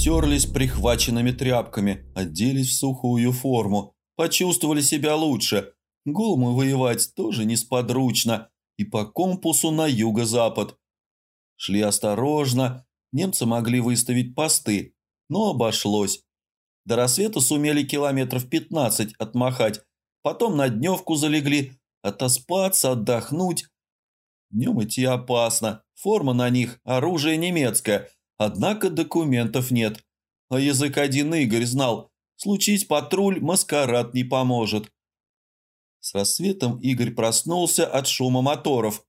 Обтерлись прихваченными тряпками, оделись в сухую форму, почувствовали себя лучше. Голому воевать тоже несподручно, и по компасу на юго-запад. Шли осторожно, немцы могли выставить посты, но обошлось. До рассвета сумели километров 15 отмахать, потом на дневку залегли, отоспаться, отдохнуть. Днем идти опасно, форма на них, оружие немецкое, однако документов нет. А язык один Игорь знал, случись патруль, маскарад не поможет. С рассветом Игорь проснулся от шума моторов.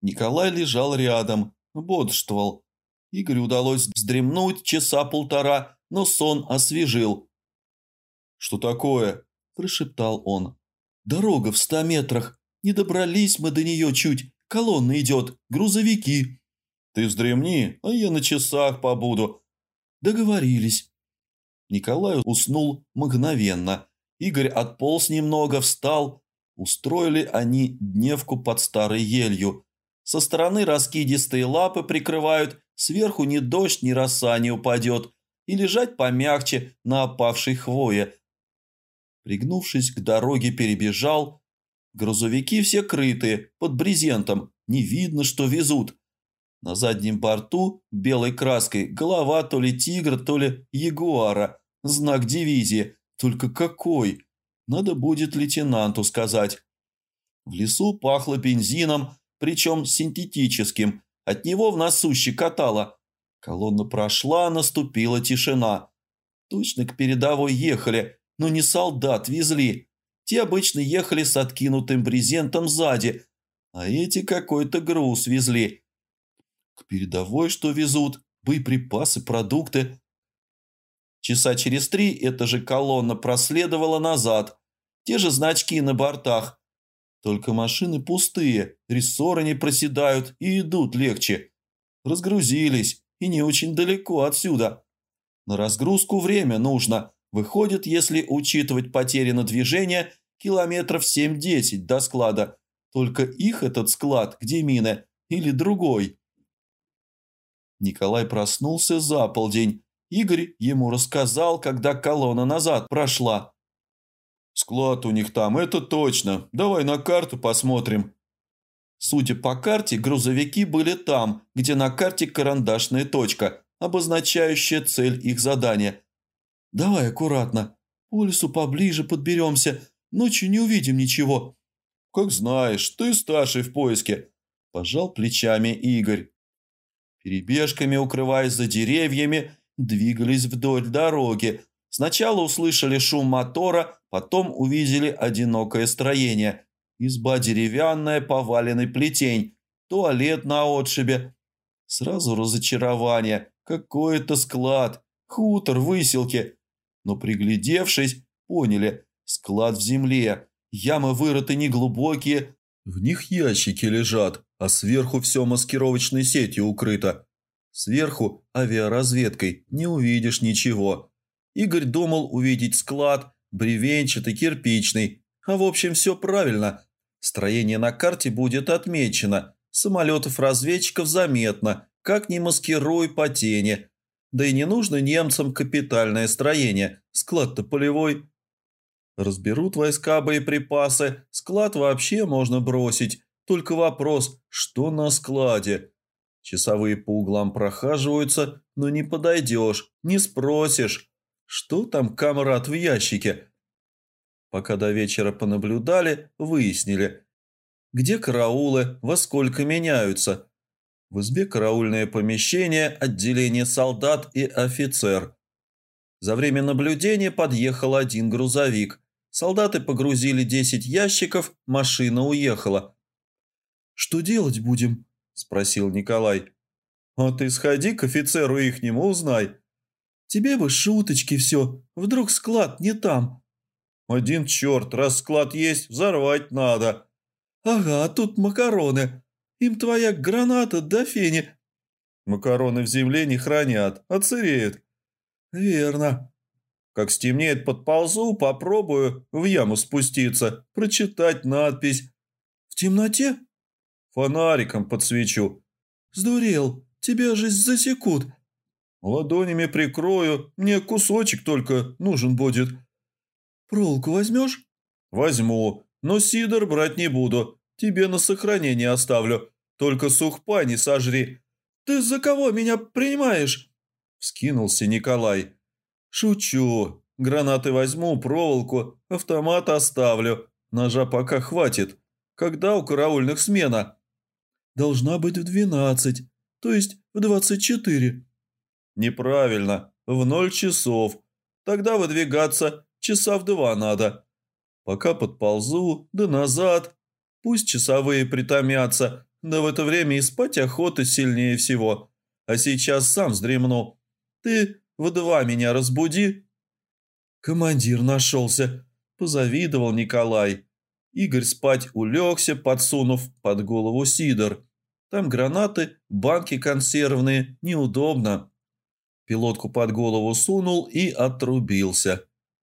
Николай лежал рядом, бодрствовал. Игорю удалось вздремнуть часа полтора, но сон освежил. «Что такое?» – прошептал он. «Дорога в ста метрах. Не добрались мы до нее чуть. Колонна идет. Грузовики». «Ты вздремни, а я на часах побуду». «Договорились». Николай уснул мгновенно. Игорь отполз немного, встал. Устроили они дневку под старой елью. Со стороны раскидистые лапы прикрывают, сверху ни дождь, ни роса не упадет, и лежать помягче на опавшей хвое. Пригнувшись к дороге, перебежал. Грузовики все крытые, под брезентом, не видно, что везут. На заднем борту белой краской голова то ли тигра, то ли ягуара, знак дивизии – только какой? Надо будет лейтенанту сказать. В лесу пахло бензином, причем синтетическим. От него в носу щекотало. Колонна прошла, наступила тишина. Точно к передовой ехали, но не солдат везли. Те обычно ехали с откинутым брезентом сзади, а эти какой-то груз везли. К передовой что везут? Боеприпасы, продукты. Часа через три эта же колонна проследовала назад. Те же значки на бортах. Только машины пустые, рессоры не проседают и идут легче. Разгрузились и не очень далеко отсюда. На разгрузку время нужно. Выходит, если учитывать потери на движение, километров 7-10 до склада. Только их этот склад, где мины, или другой. Николай проснулся за полдень Игорь ему рассказал, когда колонна назад прошла. «Склад у них там, это точно. Давай на карту посмотрим». Судя по карте, грузовики были там, где на карте карандашная точка, обозначающая цель их задания. «Давай аккуратно. По лесу поближе подберемся. Ночью не увидим ничего». «Как знаешь, ты старший в поиске», – пожал плечами Игорь. Перебежками, укрываясь за деревьями, двигались вдоль дороги. Сначала услышали шум мотора, потом увидели одинокое строение. Изба деревянная, поваленный плетень, туалет на отшибе. Сразу разочарование. Какой-то склад, хутор, выселки. Но приглядевшись, поняли, склад в земле. Ямы вырыты неглубокие. В них ящики лежат, а сверху все маскировочной сетью укрыто. Сверху авиаразведкой не увидишь ничего. Игорь думал увидеть склад, бревенчатый, кирпичный. А в общем все правильно. Строение на карте будет отмечено. Самолетов-разведчиков заметно, как не маскируй по тени. Да и не нужно немцам капитальное строение. Склад-то полевой. Разберут войска боеприпасы. Склад вообще можно бросить. Только вопрос, что на складе? Часовые по углам прохаживаются, но не подойдешь, не спросишь, что там камрад в ящике. Пока до вечера понаблюдали, выяснили, где караулы, во сколько меняются. В избе караульное помещение, отделение солдат и офицер. За время наблюдения подъехал один грузовик. Солдаты погрузили 10 ящиков, машина уехала. «Что делать будем?» спросил Николай. «А ты сходи к офицеру ихнему, узнай». «Тебе бы шуточки все, вдруг склад не там». «Один черт, раз склад есть, взорвать надо». «Ага, а тут макароны. Им твоя граната до фени». «Макароны в земле не хранят, оцереют». «Верно». «Как стемнеет, подползу, попробую в яму спуститься, прочитать надпись». «В темноте?» Фонариком подсвечу. Сдурел, тебя же засекут. Ладонями прикрою, мне кусочек только нужен будет. Проволоку возьмешь? Возьму, но сидор брать не буду. Тебе на сохранение оставлю. Только сухпа не сожри. Ты за кого меня принимаешь? Вскинулся Николай. Шучу. Гранаты возьму, проволоку, автомат оставлю. Ножа пока хватит. Когда у караульных смена? Должна быть в двенадцать, то есть в двадцать четыре. Неправильно, в ноль часов. Тогда выдвигаться часа в два надо. Пока подползу, да назад. Пусть часовые притомятся, да в это время и спать охота сильнее всего. А сейчас сам вздремну. Ты в два меня разбуди. Командир нашелся, позавидовал Николай. Игорь спать улегся, подсунув под голову сидор. Там гранаты, банки консервные, неудобно. Пилотку под голову сунул и отрубился.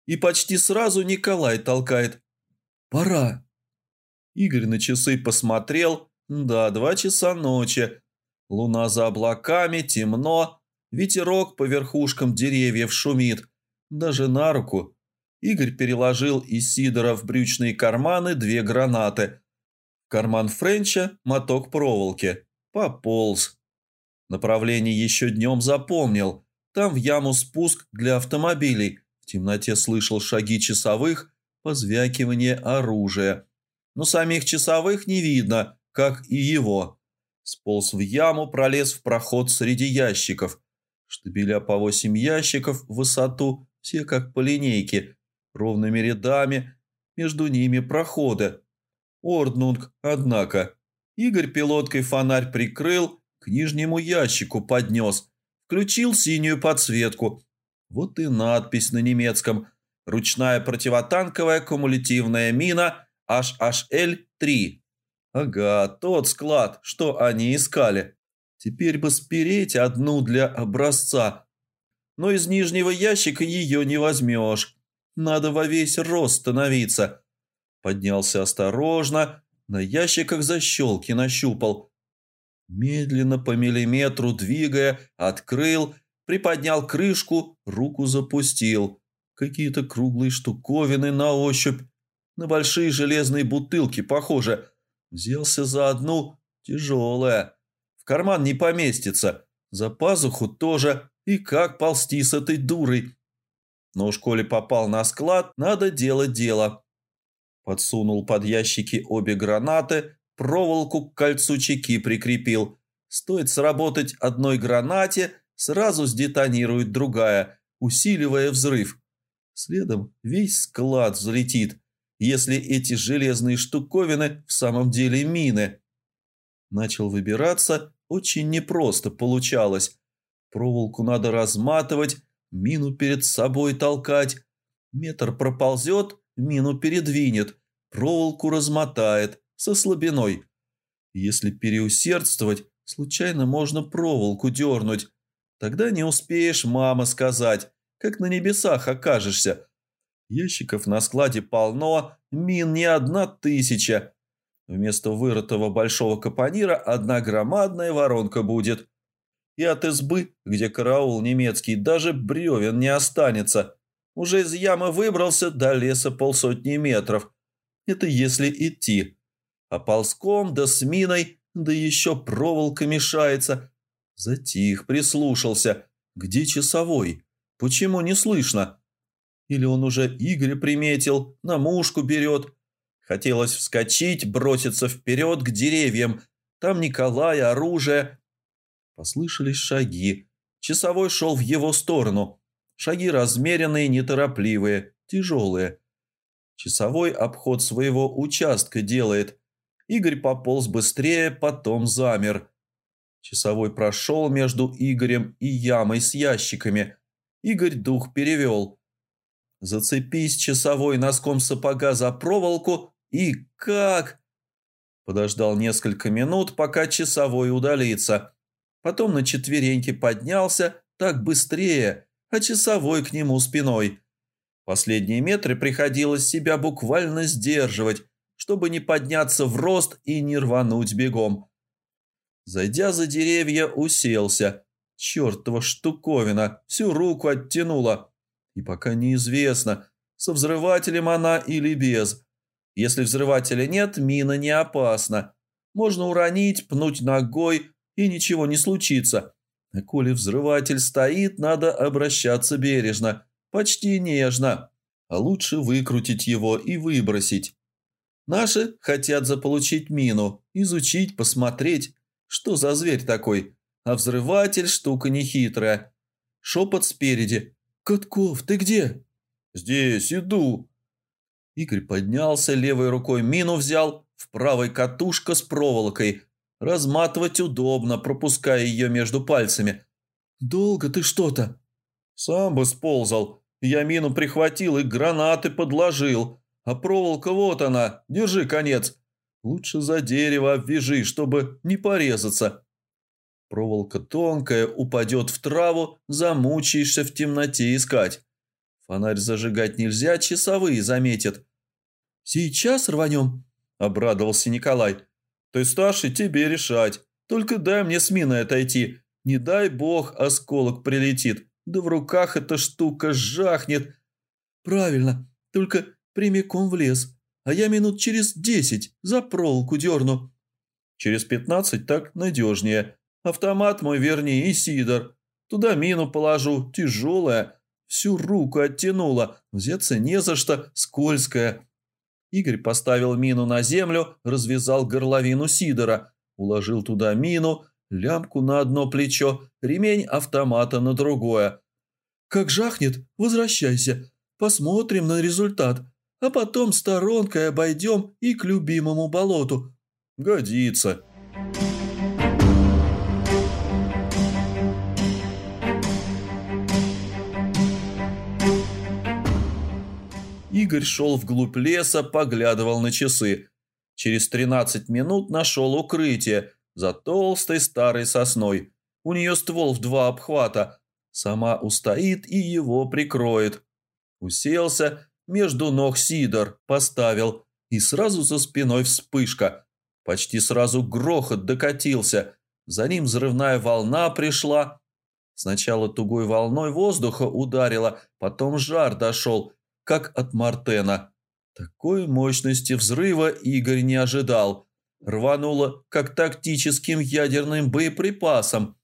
И почти сразу Николай толкает. «Пора». Игорь на часы посмотрел. Да, два часа ночи. Луна за облаками, темно. Ветерок по верхушкам деревьев шумит. Даже на руку. Игорь переложил из Сидора в брючные карманы две гранаты. Карман Френча моток проволоки. Пополз. Направление еще днем запомнил. Там в яму спуск для автомобилей. В темноте слышал шаги часовых, позвякивание оружия. Но самих часовых не видно, как и его. Сполз в яму, пролез в проход среди ящиков. Штабеля по восемь ящиков в высоту, все как по линейке, ровными рядами, между ними проходы. Орднунг, однако. Игорь пилоткой фонарь прикрыл, к нижнему ящику поднес, включил синюю подсветку. Вот и надпись на немецком. Ручная противотанковая кумулятивная мина HHL-3. Ага, тот склад, что они искали. Теперь бы спереть одну для образца. Но из нижнего ящика ее не возьмешь. Надо во весь рост становиться. Поднялся осторожно, на ящиках защелки нащупал. Медленно по миллиметру двигая, открыл, приподнял крышку, руку запустил. Какие-то круглые штуковины на ощупь. На большие железные бутылки похоже. Взялся за одну, тяжелая. В карман не поместится. За пазуху тоже. И как ползти с этой дурой? Но в школе попал на склад, надо делать дело. Подсунул под ящики обе гранаты, проволоку к кольцу чеки прикрепил. Стоит сработать одной гранате, сразу сдетонирует другая, усиливая взрыв. Следом весь склад взлетит, если эти железные штуковины в самом деле мины. Начал выбираться, очень непросто получалось. Проволоку надо разматывать, мину перед собой толкать. Метр проползет, мину передвинет, проволоку размотает со слабиной. Если переусердствовать, случайно можно проволоку дернуть. Тогда не успеешь мама сказать, как на небесах окажешься. Ящиков на складе полно, мин не одна тысяча. Вместо вырытого большого капонира одна громадная воронка будет и от избы, где караул немецкий, даже бревен не останется. Уже из ямы выбрался до леса полсотни метров. Это если идти. А ползком да с миной, да еще проволока мешается. Затих, прислушался. Где часовой? Почему не слышно? Или он уже Игоря приметил, на мушку берет. Хотелось вскочить, броситься вперед к деревьям. Там Николай, оружие, Послышались шаги. Часовой шел в его сторону. Шаги размеренные, неторопливые, тяжелые. Часовой обход своего участка делает. Игорь пополз быстрее, потом замер. Часовой прошел между Игорем и ямой с ящиками. Игорь дух перевел. Зацепись часовой носком сапога за проволоку и как... Подождал несколько минут, пока часовой удалится. Потом на четвереньки поднялся, так быстрее, а часовой к нему спиной. Последние метры приходилось себя буквально сдерживать, чтобы не подняться в рост и не рвануть бегом. Зайдя за деревья, уселся. Чертова штуковина, всю руку оттянула. И пока неизвестно, со взрывателем она или без. Если взрывателя нет, мина не опасна. Можно уронить, пнуть ногой, и ничего не случится. А коли взрыватель стоит, надо обращаться бережно, почти нежно. А лучше выкрутить его и выбросить. Наши хотят заполучить мину, изучить, посмотреть, что за зверь такой. А взрыватель штука нехитрая. Шепот спереди. «Катков, ты где?» «Здесь, иду». Игорь поднялся, левой рукой мину взял, в правой катушка с проволокой. Разматывать удобно, пропуская ее между пальцами. «Долго ты что-то?» «Сам бы сползал. Я мину прихватил и гранаты подложил. А проволока вот она, держи конец. Лучше за дерево обвяжи, чтобы не порезаться». Проволока тонкая, упадет в траву, замучаешься в темноте искать. Фонарь зажигать нельзя, часовые заметят. «Сейчас рванем?» – обрадовался Николай. «Ты старший, тебе решать. Только дай мне с миной отойти. Не дай бог осколок прилетит. Да в руках эта штука жахнет». «Правильно, только прямиком в лес. А я минут через десять за проволоку дерну». «Через пятнадцать так надежнее», Автомат мой вернее и Сидор. Туда мину положу, тяжелая. Всю руку оттянула, взяться не за что, скользкая. Игорь поставил мину на землю, развязал горловину Сидора, уложил туда мину, лямку на одно плечо, ремень автомата на другое. «Как жахнет, возвращайся, посмотрим на результат, а потом сторонкой обойдем и к любимому болоту». «Годится». Игорь шел вглубь леса, поглядывал на часы. Через 13 минут нашел укрытие за толстой старой сосной. У нее ствол в два обхвата. Сама устоит и его прикроет. Уселся, между ног Сидор поставил, и сразу за спиной вспышка. Почти сразу грохот докатился. За ним взрывная волна пришла. Сначала тугой волной воздуха ударила, потом жар дошел – как от Мартена. Такой мощности взрыва Игорь не ожидал. Рвануло, как тактическим ядерным боеприпасом.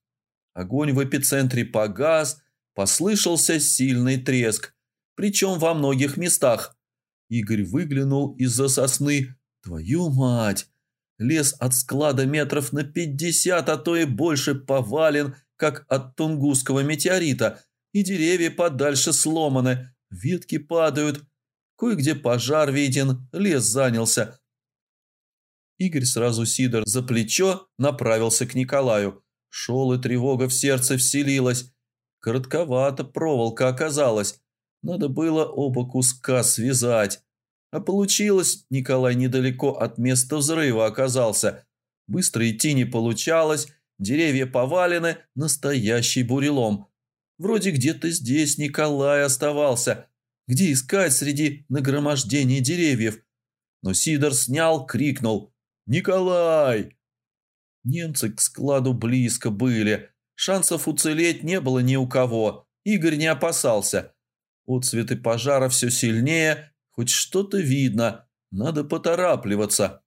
Огонь в эпицентре погас, послышался сильный треск, причем во многих местах. Игорь выглянул из-за сосны. «Твою мать!» Лес от склада метров на пятьдесят, а то и больше повален, как от тунгусского метеорита, и деревья подальше сломаны, Ветки падают. Кое-где пожар виден, лес занялся. Игорь сразу Сидор за плечо направился к Николаю. Шел и тревога в сердце вселилась. Коротковато проволока оказалась. Надо было оба куска связать. А получилось, Николай недалеко от места взрыва оказался. Быстро идти не получалось, деревья повалены, настоящий бурелом. Вроде где-то здесь Николай оставался. Где искать среди нагромождений деревьев? Но Сидор снял, крикнул «Николай!». Немцы к складу близко были. Шансов уцелеть не было ни у кого. Игорь не опасался. Отцветы пожара все сильнее, хоть что-то видно. Надо поторапливаться.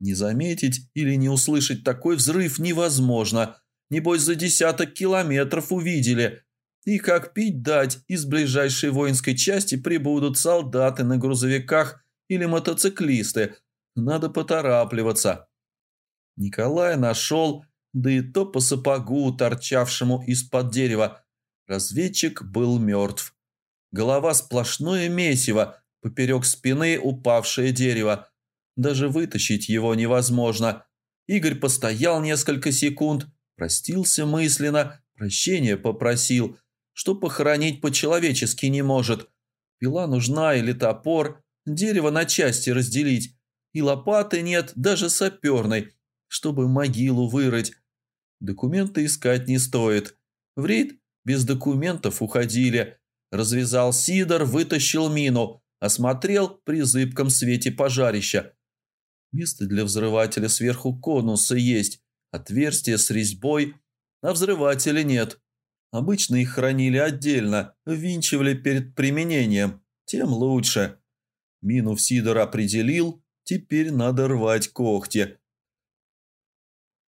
Не заметить или не услышать такой взрыв невозможно. Небось, за десяток километров увидели. И как пить дать, из ближайшей воинской части прибудут солдаты на грузовиках или мотоциклисты. Надо поторапливаться. Николай нашел, да и то по сапогу, торчавшему из-под дерева. Разведчик был мертв. Голова сплошное месиво, поперек спины упавшее дерево. Даже вытащить его невозможно. Игорь постоял несколько секунд, простился мысленно, прощения попросил – что похоронить по-человечески не может. Пила нужна или топор, дерево на части разделить. И лопаты нет, даже саперной, чтобы могилу вырыть. Документы искать не стоит. В рейд без документов уходили. Развязал Сидор, вытащил мину, осмотрел при зыбком свете пожарища. Место для взрывателя сверху конуса есть, отверстие с резьбой. а взрывателя нет. Обычно их хранили отдельно, ввинчивали перед применением. Тем лучше. Мину в Сидор определил, теперь надо рвать когти.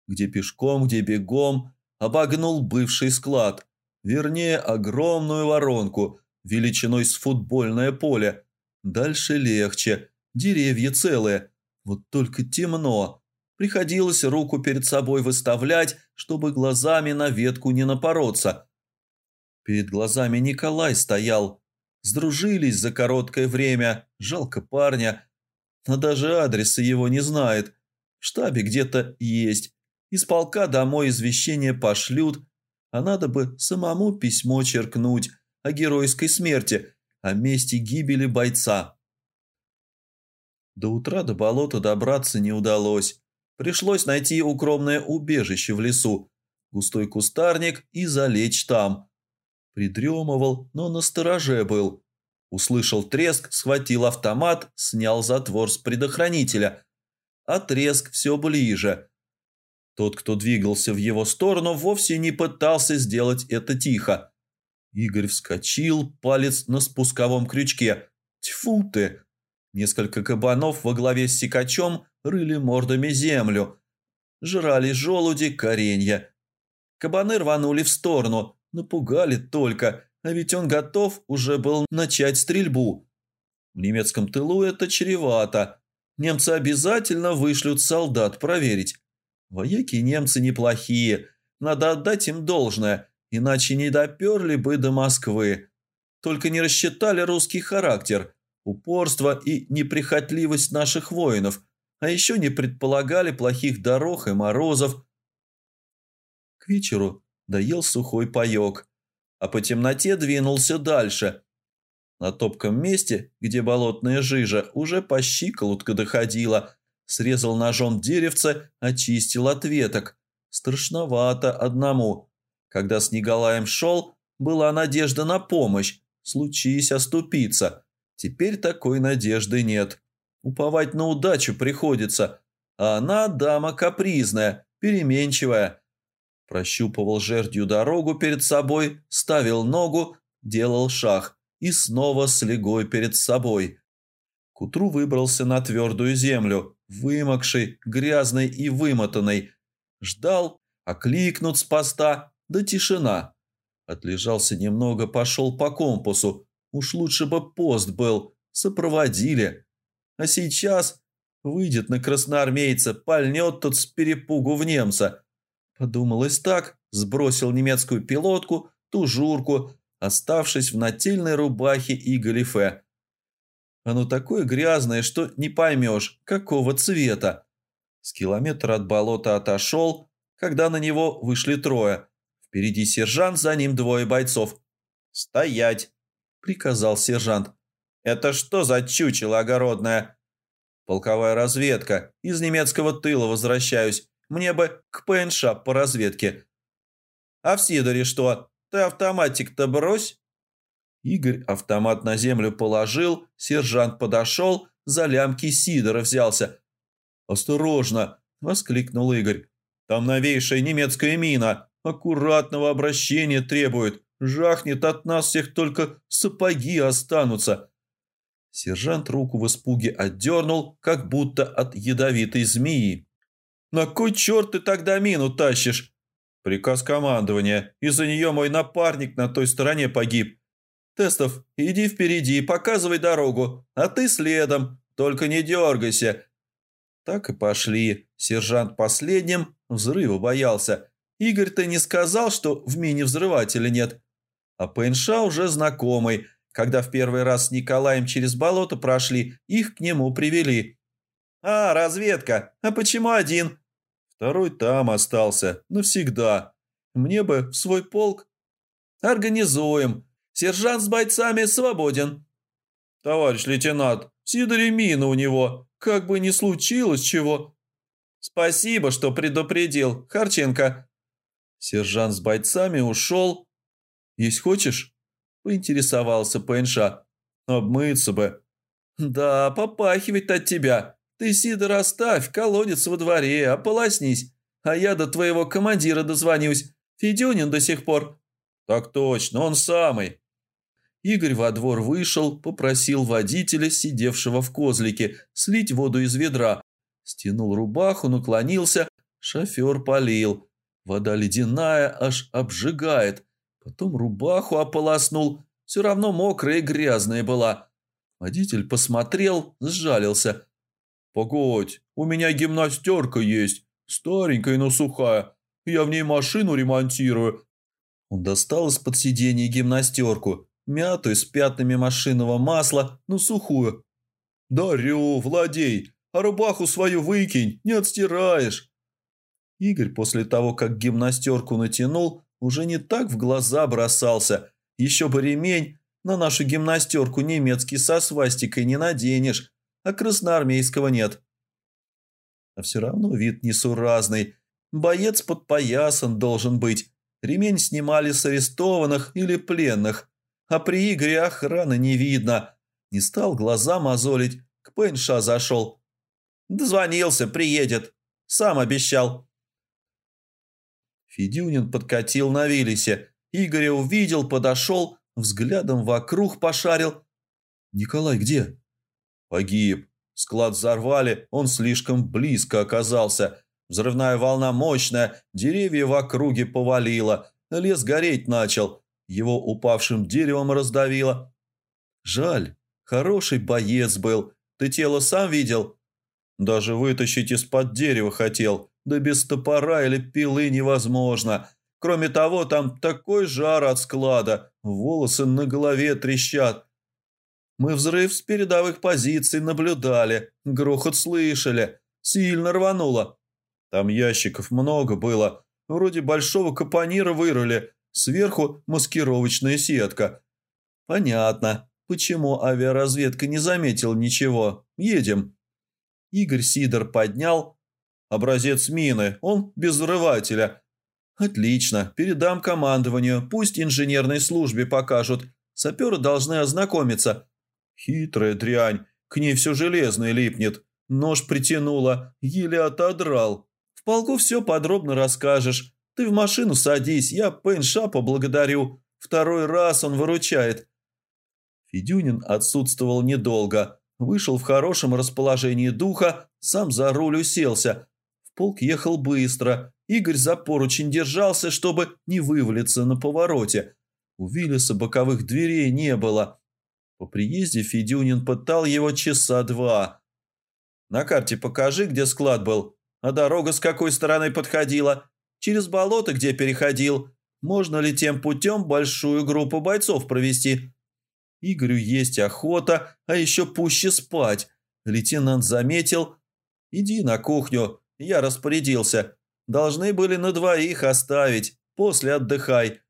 Где пешком, где бегом, обогнул бывший склад. Вернее, огромную воронку, величиной с футбольное поле. Дальше легче, деревья целые, вот только темно. Приходилось руку перед собой выставлять, чтобы глазами на ветку не напороться. Перед глазами Николай стоял. Сдружились за короткое время, жалко парня. Но даже адреса его не знает. В штабе где-то есть. Из полка домой извещение пошлют, а надо бы самому письмо черкнуть о геройской смерти, о месте гибели бойца. До утра до болота добраться не удалось. Пришлось найти укромное убежище в лесу, густой кустарник и залечь там. Придремывал, но на стороже был. Услышал треск, схватил автомат, снял затвор с предохранителя. А треск все ближе. Тот, кто двигался в его сторону, вовсе не пытался сделать это тихо. Игорь вскочил, палец на спусковом крючке. Тьфу ты! Несколько кабанов во главе с сикачом рыли мордами землю. Жрали желуди, коренья. Кабаны рванули в сторону, напугали только, а ведь он готов уже был начать стрельбу. В немецком тылу это чревато. Немцы обязательно вышлют солдат проверить. Вояки немцы неплохие, надо отдать им должное, иначе не доперли бы до Москвы. Только не рассчитали русский характер – упорство и неприхотливость наших воинов, а еще не предполагали плохих дорог и морозов. К вечеру доел сухой паек, а по темноте двинулся дальше. На топком месте, где болотная жижа уже по щиколотку доходила, срезал ножом деревце, очистил от веток. Страшновато одному. Когда с Николаем шел, была надежда на помощь, случись оступиться – Теперь такой надежды нет. Уповать на удачу приходится, а она дама капризная, переменчивая. Прощупывал жердью дорогу перед собой, ставил ногу, делал шаг и снова с легой перед собой. К утру выбрался на твердую землю, вымокший, грязный и вымотанный. Ждал, окликнут с поста, да тишина. Отлежался немного, пошел по компасу, Уж лучше бы пост был, сопроводили. А сейчас выйдет на красноармейца, пальнет тот с перепугу в немца. Подумалось так, сбросил немецкую пилотку, тужурку, оставшись в нательной рубахе и галифе. Оно такое грязное, что не поймешь, какого цвета. С километра от болота отошел, когда на него вышли трое. Впереди сержант, за ним двое бойцов. «Стоять!» приказал сержант. «Это что за чучело огородное?» «Полковая разведка. Из немецкого тыла возвращаюсь. Мне бы к ПНШ по разведке». «А в Сидоре что? Ты автоматик-то брось?» Игорь автомат на землю положил, сержант подошел, за лямки Сидора взялся. «Осторожно!» – воскликнул Игорь. «Там новейшая немецкая мина. Аккуратного обращения требует. Жахнет от нас всех только сапоги останутся. Сержант руку в испуге отдернул, как будто от ядовитой змеи. «На кой черт ты тогда мину тащишь?» «Приказ командования. Из-за нее мой напарник на той стороне погиб. Тестов, иди впереди, показывай дорогу, а ты следом, только не дергайся». Так и пошли. Сержант последним взрыва боялся. Игорь-то не сказал, что в мине взрывателя нет. А ПНШ уже знакомый. Когда в первый раз с Николаем через болото прошли, их к нему привели. «А, разведка. А почему один?» «Второй там остался. Навсегда. Мне бы в свой полк». «Организуем. Сержант с бойцами свободен». «Товарищ лейтенант, Сидоре мина у него. Как бы ни случилось чего». «Спасибо, что предупредил, Харченко». Сержант с бойцами ушел, есть хочешь?» – поинтересовался ПНШ. «Обмыться бы». «Да, попахивает от тебя. Ты, Сидор, оставь, колодец во дворе, ополоснись, а я до твоего командира дозвонюсь. Федюнин до сих пор?» «Так точно, он самый». Игорь во двор вышел, попросил водителя, сидевшего в козлике, слить воду из ведра. Стянул рубаху, наклонился, шофер полил. Вода ледяная, аж обжигает. Потом рубаху ополоснул, все равно мокрая и грязная была. Водитель посмотрел, сжалился. «Погодь, у меня гимнастерка есть, старенькая, но сухая. Я в ней машину ремонтирую». Он достал из-под сиденья гимнастерку, мятую с пятнами машинного масла, но сухую. «Дарю, владей, а рубаху свою выкинь, не отстираешь». Игорь после того, как гимнастерку натянул, уже не так в глаза бросался. Еще бы ремень, на нашу гимнастерку немецкий со свастикой не наденешь, а красноармейского нет. А все равно вид несуразный. Боец подпоясан должен быть. Ремень снимали с арестованных или пленных. А при Игоре охраны не видно. Не стал глаза мозолить, к ПНШ зашел. Дозвонился, приедет. Сам обещал. Федюнин подкатил на Виллисе. Игоря увидел, подошел, взглядом вокруг пошарил. «Николай где?» «Погиб. Склад взорвали, он слишком близко оказался. Взрывная волна мощная, деревья в округе повалило, лес гореть начал, его упавшим деревом раздавило. Жаль, хороший боец был. Ты тело сам видел?» «Даже вытащить из-под дерева хотел, да без топора или пилы невозможно. Кроме того, там такой жар от склада, волосы на голове трещат. Мы взрыв с передовых позиций наблюдали, грохот слышали, сильно рвануло. Там ящиков много было, вроде большого капонира вырыли, сверху маскировочная сетка. Понятно, почему авиаразведка не заметила ничего. Едем. Игорь Сидор поднял, Образец мины, он без взрывателя. Отлично, передам командованию, пусть инженерной службе покажут. Саперы должны ознакомиться. Хитрая дрянь, к ней все железное липнет. Нож притянула, еле отодрал. В полку все подробно расскажешь. Ты в машину садись, я Пенша поблагодарю. Второй раз он выручает. Федюнин отсутствовал недолго. Вышел в хорошем расположении духа, сам за руль уселся, Полк ехал быстро. Игорь за поручень держался, чтобы не вывалиться на повороте. У Виллиса боковых дверей не было. По приезде Федюнин пытал его часа два. «На карте покажи, где склад был. А дорога с какой стороны подходила? Через болото где переходил? Можно ли тем путем большую группу бойцов провести?» Игорю есть охота, а еще пуще спать. Лейтенант заметил. «Иди на кухню, я распорядился. Должны были на двоих оставить. После отдыхай.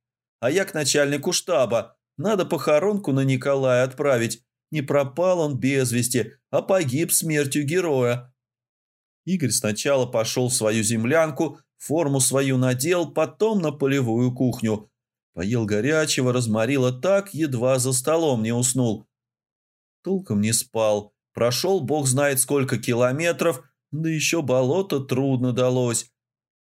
А я к начальнику штаба. Надо похоронку на Николая отправить. Не пропал он без вести, а погиб смертью героя. Игорь сначала пошел в свою землянку, форму свою надел, потом на полевую кухню. Поел горячего, разморило так, едва за столом не уснул. Толком не спал. Прошел бог знает сколько километров – да еще болото трудно далось.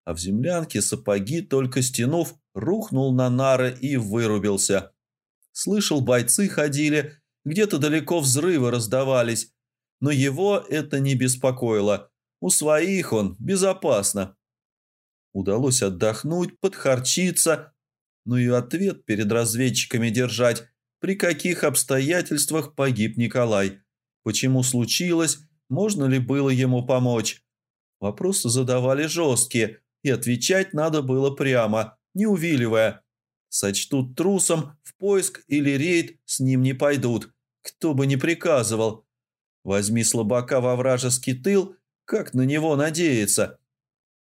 А в землянке сапоги, только стянув, рухнул на нары и вырубился. Слышал, бойцы ходили, где-то далеко взрывы раздавались. Но его это не беспокоило. У своих он безопасно. Удалось отдохнуть, подхарчиться, но и ответ перед разведчиками держать, при каких обстоятельствах погиб Николай, почему случилось можно ли было ему помочь. Вопросы задавали жесткие, и отвечать надо было прямо, не увиливая. Сочтут трусом, в поиск или рейд с ним не пойдут, кто бы ни приказывал. Возьми слабака во вражеский тыл, как на него надеяться.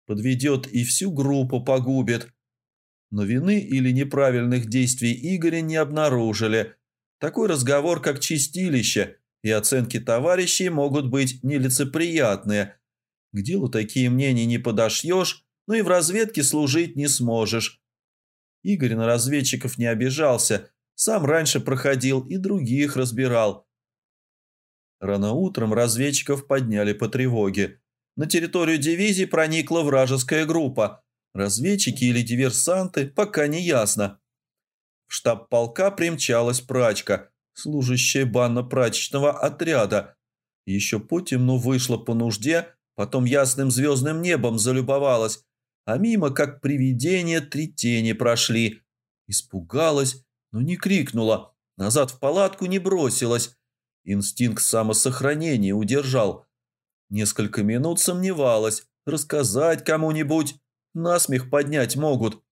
Подведет и всю группу погубит. Но вины или неправильных действий Игоря не обнаружили. Такой разговор, как чистилище – и оценки товарищей могут быть нелицеприятные. К делу такие мнения не подошьешь, но и в разведке служить не сможешь. Игорь на разведчиков не обижался, сам раньше проходил и других разбирал. Рано утром разведчиков подняли по тревоге. На территорию дивизии проникла вражеская группа. Разведчики или диверсанты, пока не ясно. В штаб полка примчалась прачка, служащая банно-прачечного отряда. Еще потемну вышла по нужде, потом ясным звездным небом залюбовалась, а мимо, как привидение, три тени прошли. Испугалась, но не крикнула, назад в палатку не бросилась. Инстинкт самосохранения удержал. Несколько минут сомневалась, рассказать кому-нибудь, насмех поднять могут.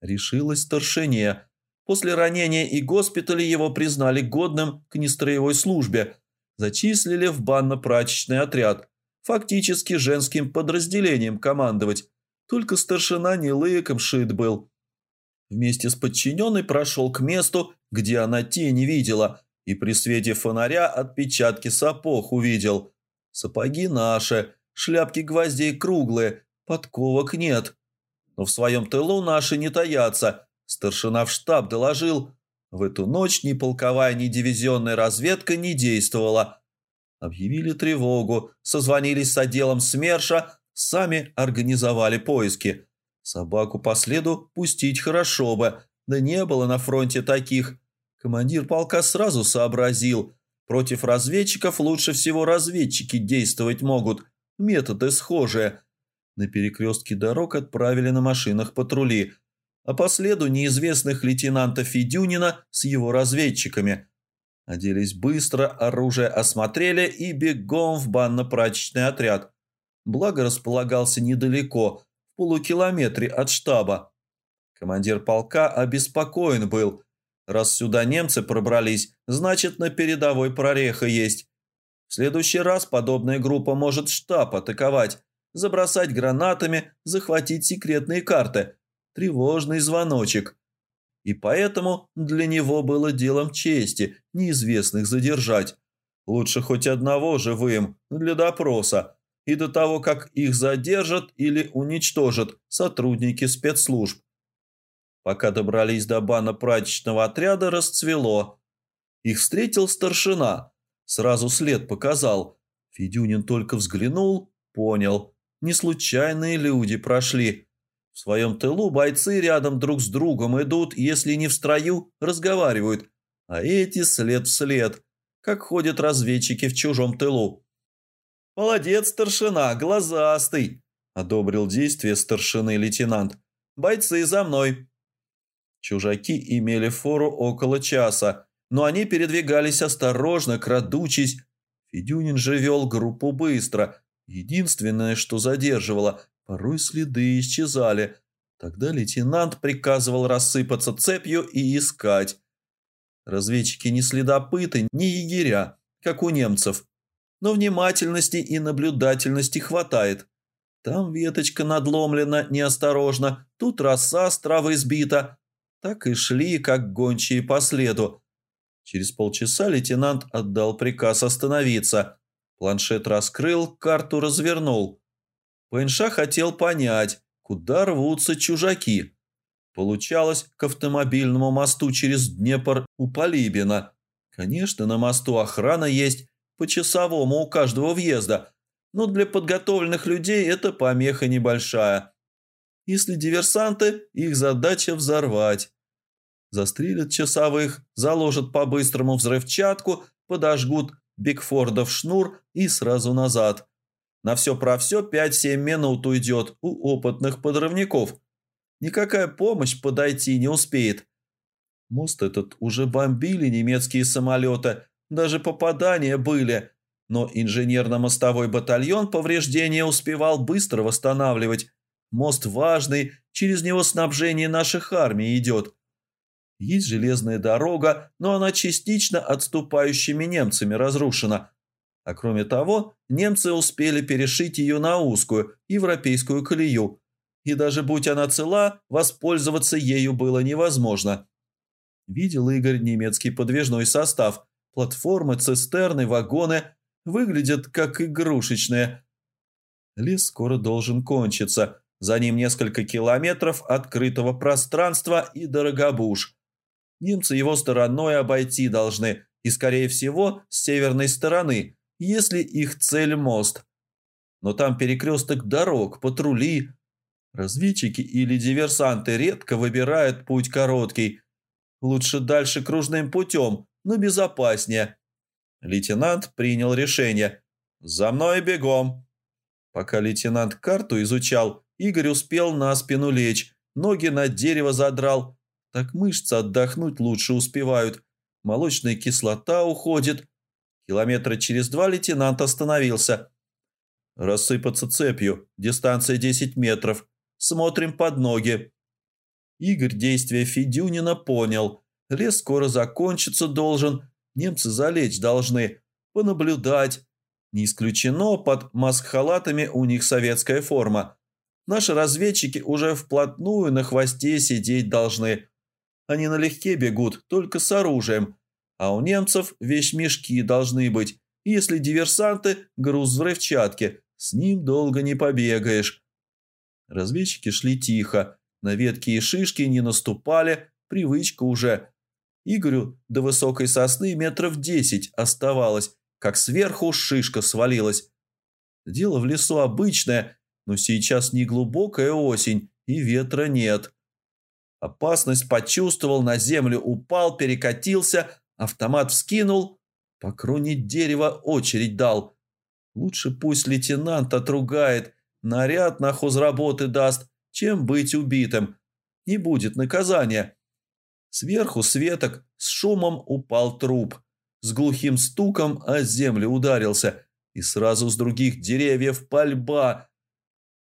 Решилась старшине. После ранения и госпиталя его признали годным к нестроевой службе. Зачислили в банно-прачечный отряд. Фактически женским подразделением командовать. Только старшина не лыком шит был. Вместе с подчиненной прошел к месту, где она тени видела, и при свете фонаря отпечатки сапог увидел. Сапоги наши, шляпки гвоздей круглые, подковок нет. Но в своем тылу наши не таятся. Старшина в штаб доложил. В эту ночь ни полковая, ни дивизионная разведка не действовала. Объявили тревогу, созвонились с отделом СМЕРШа, сами организовали поиски. Собаку по следу пустить хорошо бы, да не было на фронте таких. Командир полка сразу сообразил. Против разведчиков лучше всего разведчики действовать могут. Методы схожие. На перекрестке дорог отправили на машинах патрули, а по следу неизвестных лейтенанта Федюнина с его разведчиками. Оделись быстро, оружие осмотрели и бегом в банно-прачечный отряд. Благо располагался недалеко, в полукилометре от штаба. Командир полка обеспокоен был. Раз сюда немцы пробрались, значит на передовой прореха есть. В следующий раз подобная группа может штаб атаковать, забросать гранатами, захватить секретные карты. Тревожный звоночек. И поэтому для него было делом чести неизвестных задержать. Лучше хоть одного живым для допроса. И до того, как их задержат или уничтожат сотрудники спецслужб. Пока добрались до бана прачечного отряда, расцвело. Их встретил старшина. Сразу след показал. Федюнин только взглянул, понял. Не случайные люди прошли. В своем тылу бойцы рядом друг с другом идут, если не в строю, разговаривают. А эти след в след, как ходят разведчики в чужом тылу. «Молодец, старшина, глазастый!» – одобрил действие старшины лейтенант. «Бойцы за мной!» Чужаки имели фору около часа, но они передвигались осторожно, крадучись. Федюнин же вел группу быстро, Единственное, что задерживало, порой следы исчезали. Тогда лейтенант приказывал рассыпаться цепью и искать. Разведчики не следопыты, не егеря, как у немцев. Но внимательности и наблюдательности хватает. Там веточка надломлена неосторожно, тут роса с травы сбита. Так и шли, как гончие по следу. Через полчаса лейтенант отдал приказ остановиться – Планшет раскрыл, карту развернул. ПНШ хотел понять, куда рвутся чужаки. Получалось, к автомобильному мосту через Днепр у Полибина. Конечно, на мосту охрана есть, по часовому у каждого въезда, но для подготовленных людей это помеха небольшая. Если диверсанты, их задача взорвать. Застрелят часовых, заложат по-быстрому взрывчатку, подожгут Бигфордов шнур и сразу назад. На все про все 5-7 минут уйдет у опытных подрывников. Никакая помощь подойти не успеет. Мост этот уже бомбили немецкие самолеты, даже попадания были, но инженерно-мостовой батальон повреждения успевал быстро восстанавливать. Мост важный, через него снабжение наших армий идет. Есть железная дорога, но она частично отступающими немцами разрушена. А кроме того, немцы успели перешить ее на узкую европейскую колею. И даже будь она цела, воспользоваться ею было невозможно. Видел Игорь немецкий подвижной состав. Платформы, цистерны, вагоны выглядят как игрушечные. Лес скоро должен кончиться. За ним несколько километров открытого пространства и дорогобуж. Немцы его стороной обойти должны, и, скорее всего, с северной стороны, если их цель мост. Но там перекресток дорог, патрули. Разведчики или диверсанты редко выбирают путь короткий. Лучше дальше кружным путем, но безопаснее. Лейтенант принял решение. «За мной бегом!» Пока лейтенант карту изучал, Игорь успел на спину лечь, ноги на дерево задрал. Так мышцы отдохнуть лучше успевают. Молочная кислота уходит. Километра через два лейтенант остановился. Рассыпаться цепью. Дистанция 10 метров. Смотрим под ноги. Игорь действия Федюнина понял. Лес скоро закончиться должен. Немцы залечь должны. Понаблюдать. Не исключено, под маск-халатами у них советская форма. Наши разведчики уже вплотную на хвосте сидеть должны. Они налегке бегут, только с оружием. А у немцев вещмешки должны быть. Если диверсанты, груз взрывчатки. С ним долго не побегаешь. Разведчики шли тихо. На ветки и шишки не наступали. Привычка уже. Игорю до высокой сосны метров десять оставалось, как сверху шишка свалилась. Дело в лесу обычное, но сейчас не глубокая осень и ветра нет. Опасность почувствовал, на землю упал, перекатился, автомат вскинул, по кроне дерева очередь дал. Лучше пусть лейтенант отругает, наряд на хозработы даст, чем быть убитым. Не будет наказания. Сверху с веток с шумом упал труп. С глухим стуком о землю ударился. И сразу с других деревьев пальба.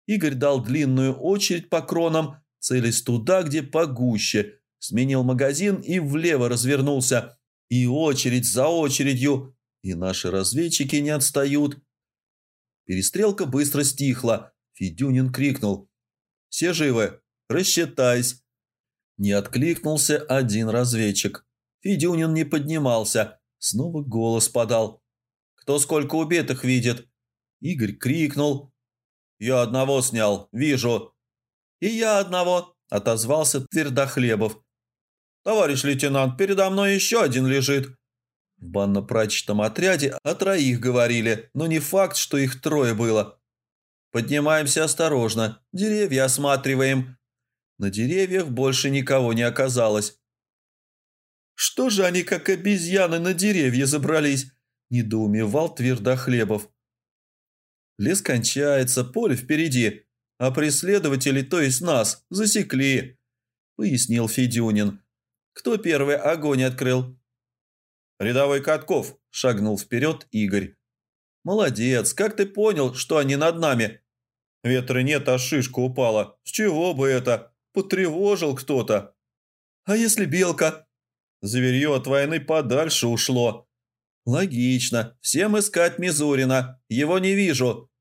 Игорь дал длинную очередь по кронам, целясь туда, где погуще, сменил магазин и влево развернулся. И очередь за очередью, и наши разведчики не отстают. Перестрелка быстро стихла. Федюнин крикнул. «Все живы? Рассчитайся!» Не откликнулся один разведчик. Федюнин не поднимался. Снова голос подал. «Кто сколько убитых видит?» Игорь крикнул. «Я одного снял, вижу. «И я одного», – отозвался Твердохлебов. «Товарищ лейтенант, передо мной еще один лежит». В банно-прачечном отряде о троих говорили, но не факт, что их трое было. Поднимаемся осторожно, деревья осматриваем. На деревьях больше никого не оказалось. «Что же они, как обезьяны, на деревья забрались?» – недоумевал Твердохлебов. Лес кончается, поле впереди а преследователи, то есть нас, засекли», — пояснил Федюнин. «Кто первый огонь открыл?» «Рядовой Катков», — шагнул вперед Игорь. «Молодец, как ты понял, что они над нами?» «Ветра нет, а шишка упала. С чего бы это? Потревожил кто-то». «А если белка?» «Зверье от войны подальше ушло». «Логично. Всем искать Мизурина. Его не вижу.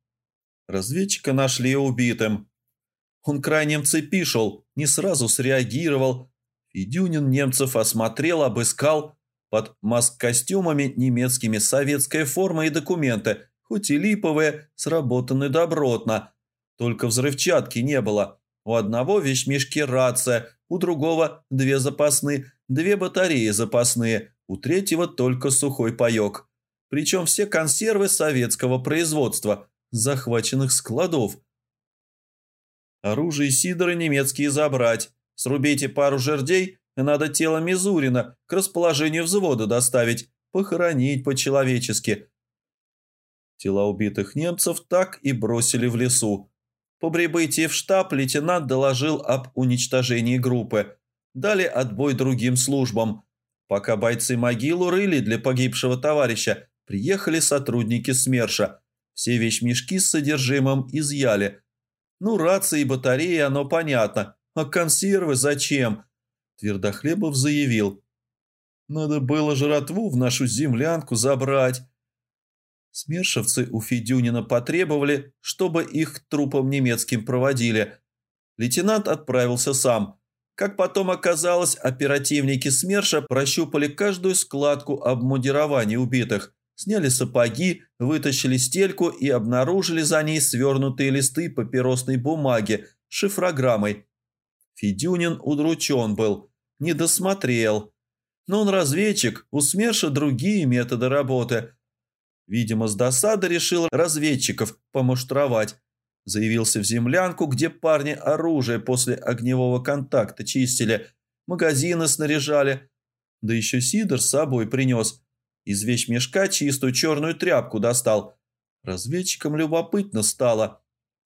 Разведчика нашли убитым. Он крайнем цепи шел, не сразу среагировал. Федюнин немцев осмотрел, обыскал. Под маск-костюмами немецкими советская форма и документы, хоть и липовые, сработаны добротно. Только взрывчатки не было. У одного в вещмешке рация, у другого две запасные, две батареи запасные, у третьего только сухой паек. Причем все консервы советского производства – захваченных складов. Оружие Сидора немецкие забрать. Срубите пару жердей, надо тело Мизурина к расположению взвода доставить, похоронить по-человечески. Тела убитых немцев так и бросили в лесу. По прибытии в штаб лейтенант доложил об уничтожении группы. Дали отбой другим службам. Пока бойцы могилу рыли для погибшего товарища, приехали сотрудники СМЕРШа – все вещмешки с содержимым изъяли. Ну, рации и батареи, оно понятно. А консервы зачем? Твердохлебов заявил. Надо было жратву в нашу землянку забрать. Смершевцы у Федюнина потребовали, чтобы их к трупам немецким проводили. Лейтенант отправился сам. Как потом оказалось, оперативники СМЕРШа прощупали каждую складку обмундирования убитых – Сняли сапоги, вытащили стельку и обнаружили за ней свернутые листы папиросной бумаги с шифрограммой. Федюнин удручен был, не досмотрел. Но он разведчик, у СМЕРШа другие методы работы. Видимо, с досады решил разведчиков помуштровать. Заявился в землянку, где парни оружие после огневого контакта чистили, магазины снаряжали. Да еще Сидор с собой принес. Из вещмешка чистую черную тряпку достал. Разведчикам любопытно стало.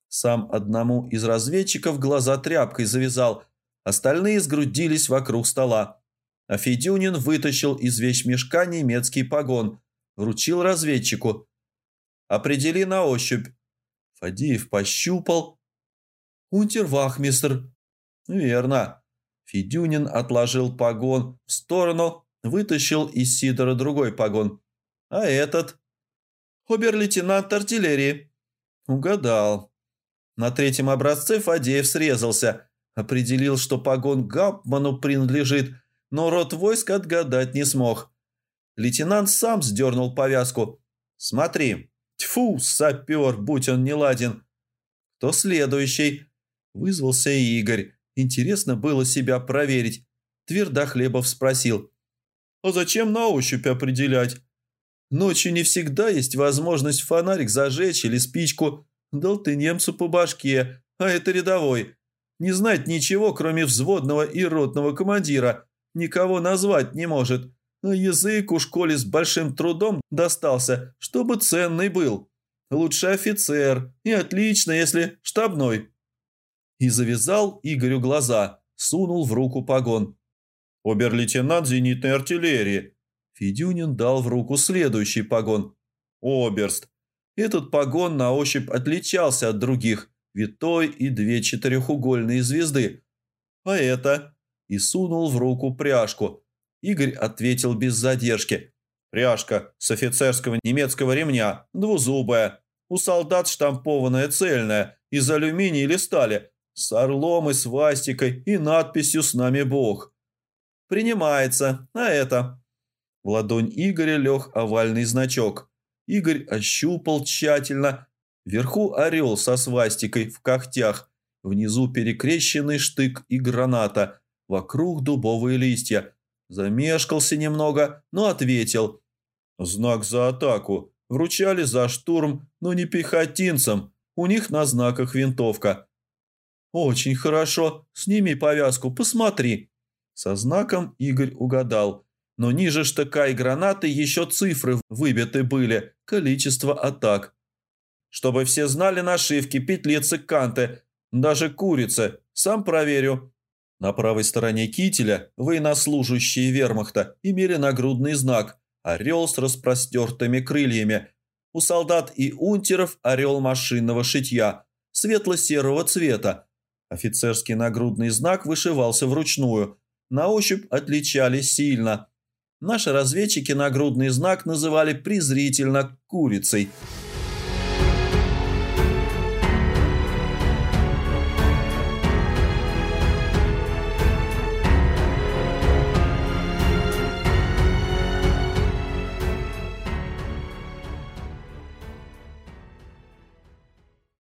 Сам одному из разведчиков глаза тряпкой завязал, остальные сгрудились вокруг стола. А Федюнин вытащил из вещмешка немецкий погон, вручил разведчику. «Определи на ощупь». Фадеев пощупал. «Унтервахмистр». «Верно». Федюнин отложил погон в сторону, вытащил из Сидора другой погон. «А этот?» «Обер-лейтенант артиллерии». «Угадал». На третьем образце Фадеев срезался. Определил, что погон Гапману принадлежит, но род войск отгадать не смог. Лейтенант сам сдернул повязку. «Смотри. Тьфу, сапер, будь он неладен». «Кто следующий?» Вызвался Игорь. Интересно было себя проверить. Твердохлебов спросил. «А зачем на ощупь определять? Ночью не всегда есть возможность фонарик зажечь или спичку. Дал ты немцу по башке, а это рядовой. Не знать ничего, кроме взводного и ротного командира. Никого назвать не может. А язык у школе с большим трудом достался, чтобы ценный был. Лучше офицер и отлично, если штабной. И завязал Игорю глаза, сунул в руку погон. «Обер-лейтенант зенитной артиллерии». Федюнин дал в руку следующий погон. «Оберст». Этот погон на ощупь отличался от других, витой и две четырехугольные звезды. А это? И сунул в руку пряжку. Игорь ответил без задержки. Пряжка с офицерского немецкого ремня, двузубая. У солдат штампованная цельная, из алюминия или стали, с орлом и свастикой и надписью «С нами Бог». Принимается. А это? В ладонь Игоря лег овальный значок – Игорь ощупал тщательно. Вверху орел со свастикой в когтях, внизу перекрещенный штык и граната, вокруг дубовые листья. Замешкался немного, но ответил. «Знак за атаку. Вручали за штурм, но не пехотинцам. У них на знаках винтовка». «Очень хорошо. Сними повязку, посмотри». Со знаком Игорь угадал. Но ниже штыка и гранаты еще цифры выбиты были, количество атак. Чтобы все знали нашивки, петлицы, канты, даже курицы. Сам проверю. На правой стороне кителя военнослужащие вермахта имели нагрудный знак «Орел с распростертыми крыльями». У солдат и унтеров орел машинного шитья, светло-серого цвета. Офицерский нагрудный знак вышивался вручную. На ощупь отличались сильно – Наши разведчики нагрудный знак называли презрительно «курицей»,